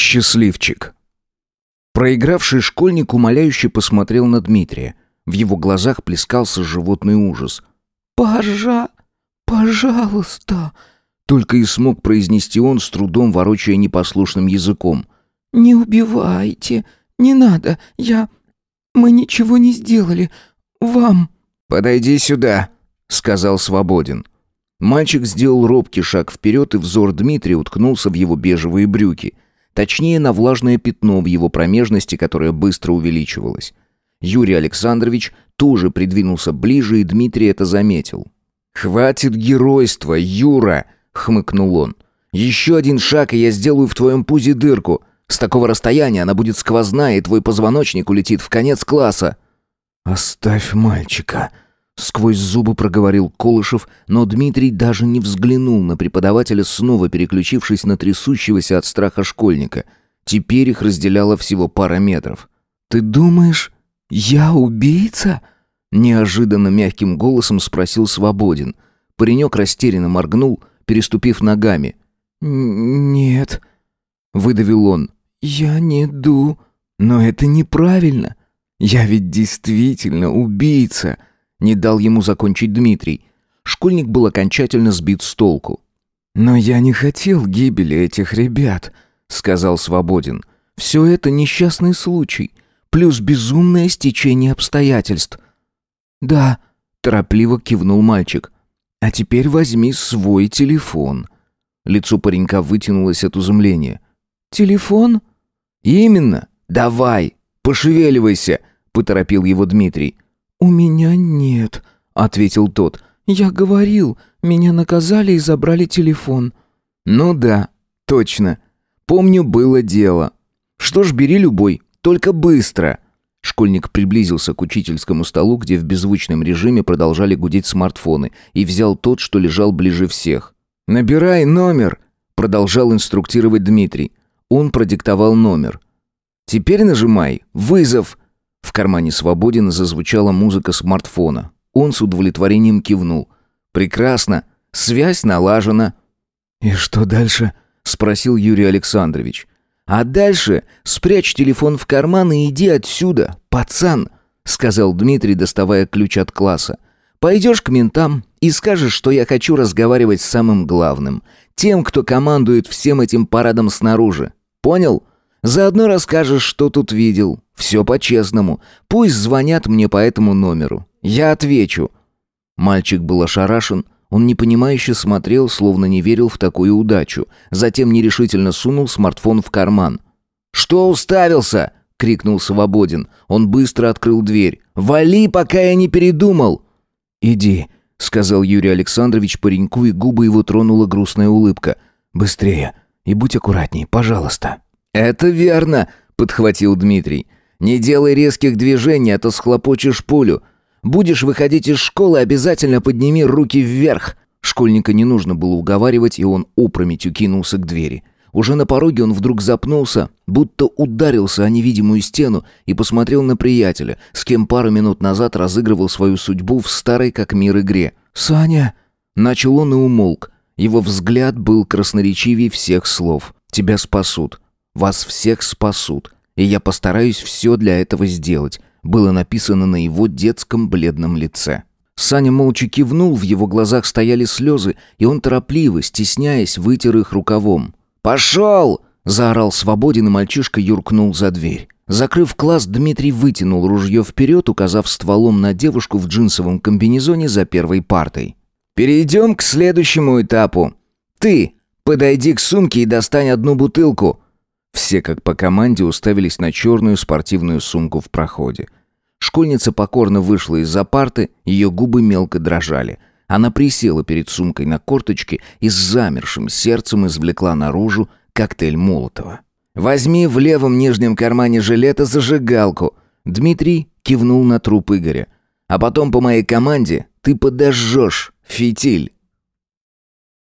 Счастливчик. Проигравший школьник умоляюще посмотрел на Дмитрия. В его глазах плескался животный ужас. «Пожа... пожалуйста...» Только и смог произнести он, с трудом ворочая непослушным языком. «Не убивайте, не надо, я... Мы ничего не сделали. Вам...» «Подойди сюда», — сказал Свободин. Мальчик сделал робкий шаг вперед, и взор Дмитрия уткнулся в его бежевые брюки. Точнее, на влажное пятно в его промежности, которое быстро увеличивалось. Юрий Александрович тоже придвинулся ближе, и Дмитрий это заметил. «Хватит геройства, Юра!» — хмыкнул он. «Еще один шаг, и я сделаю в твоем пузе дырку. С такого расстояния она будет сквозная, и твой позвоночник улетит в конец класса». «Оставь мальчика», — сквозь зубы проговорил Колышев, но Дмитрий даже не взглянул на преподавателя, снова переключившись на трясущегося от страха школьника. Теперь их разделяло всего пара метров. «Ты думаешь, я убийца?» Неожиданно мягким голосом спросил Свободин. Паренек растерянно моргнул, переступив ногами. «Нет», — выдавил он. «Я не ду...» «Но это неправильно. Я ведь действительно убийца», — не дал ему закончить Дмитрий. Школьник был окончательно сбит с толку. «Но я не хотел гибели этих ребят», — сказал Свободин. «Все это несчастный случай, плюс безумное стечение обстоятельств». «Да», — торопливо кивнул мальчик. «А теперь возьми свой телефон». Лицо паренька вытянулось от изумления. «Телефон?» «Именно. Давай, пошевеливайся», — поторопил его Дмитрий. «У меня нет», — ответил тот. «Я говорил, меня наказали и забрали телефон». «Ну да, точно. Помню, было дело. Что ж, бери любой, только быстро». Школьник приблизился к учительскому столу, где в беззвучном режиме продолжали гудеть смартфоны, и взял тот, что лежал ближе всех. «Набирай номер», — продолжал инструктировать Дмитрий. Он продиктовал номер. «Теперь нажимай. Вызов!» В кармане Свободина зазвучала музыка смартфона. Он с удовлетворением кивнул. «Прекрасно. Связь налажена». «И что дальше?» — спросил Юрий Александрович. «А дальше спрячь телефон в карман и иди отсюда, пацан», — сказал Дмитрий, доставая ключ от класса. «Пойдешь к ментам и скажешь, что я хочу разговаривать с самым главным, тем, кто командует всем этим парадом снаружи. Понял? Заодно расскажешь, что тут видел. Все по-честному. Пусть звонят мне по этому номеру. Я отвечу». Мальчик был ошарашен, он непонимающе смотрел, словно не верил в такую удачу. Затем нерешительно сунул смартфон в карман. «Что уставился?» — крикнул Свободин. Он быстро открыл дверь. «Вали, пока я не передумал!» «Иди», — сказал Юрий Александрович пареньку, и губы его тронула грустная улыбка. «Быстрее и будь аккуратней, пожалуйста». «Это верно», — подхватил Дмитрий. «Не делай резких движений, а то схлопочешь пулю. Будешь выходить из школы, обязательно подними руки вверх». Школьника не нужно было уговаривать, и он опрометью кинулся к двери. Уже на пороге он вдруг запнулся, будто ударился о невидимую стену и посмотрел на приятеля, с кем пару минут назад разыгрывал свою судьбу в старой как мир игре. «Саня!» Начал он и умолк. Его взгляд был красноречивее всех слов. «Тебя спасут. Вас всех спасут. И я постараюсь все для этого сделать было написано на его детском бледном лице. Саня молча кивнул, в его глазах стояли слезы, и он торопливо, стесняясь, вытер их рукавом. «Пошел!» — заорал свободен, и мальчишка юркнул за дверь. Закрыв класс, Дмитрий вытянул ружье вперед, указав стволом на девушку в джинсовом комбинезоне за первой партой. «Перейдем к следующему этапу. Ты подойди к сумке и достань одну бутылку. Все, как по команде, уставились на черную спортивную сумку в проходе. Школьница покорно вышла из-за парты, ее губы мелко дрожали. Она присела перед сумкой на корточке и с замершим сердцем извлекла наружу коктейль Молотова. «Возьми в левом нижнем кармане жилета зажигалку». Дмитрий кивнул на труп Игоря. «А потом по моей команде ты подожжешь фитиль».